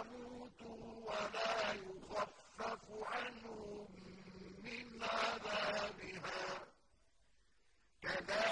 يموتوا ولا يخفف عنهم من عذابها. كذلك